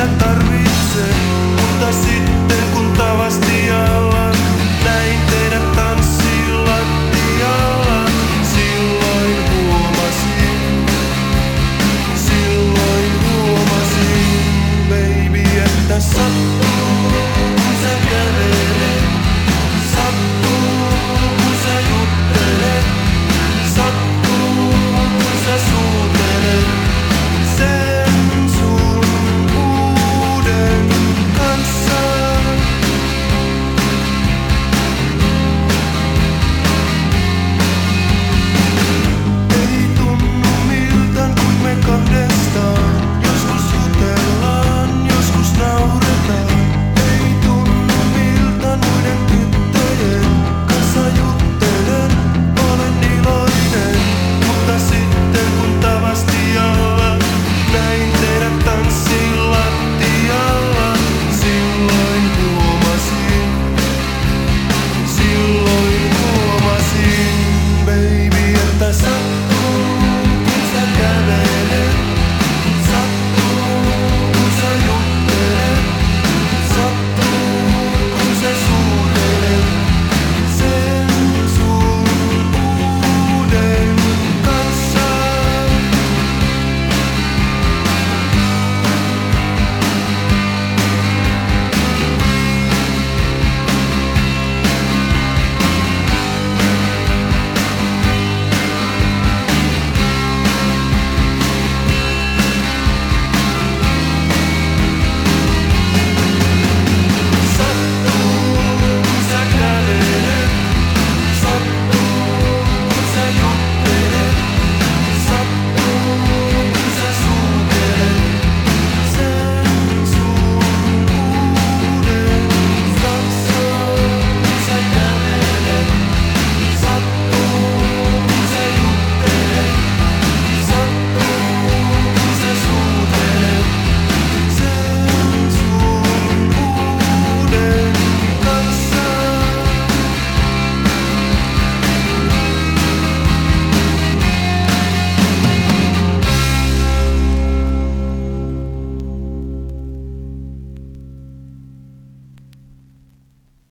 cantar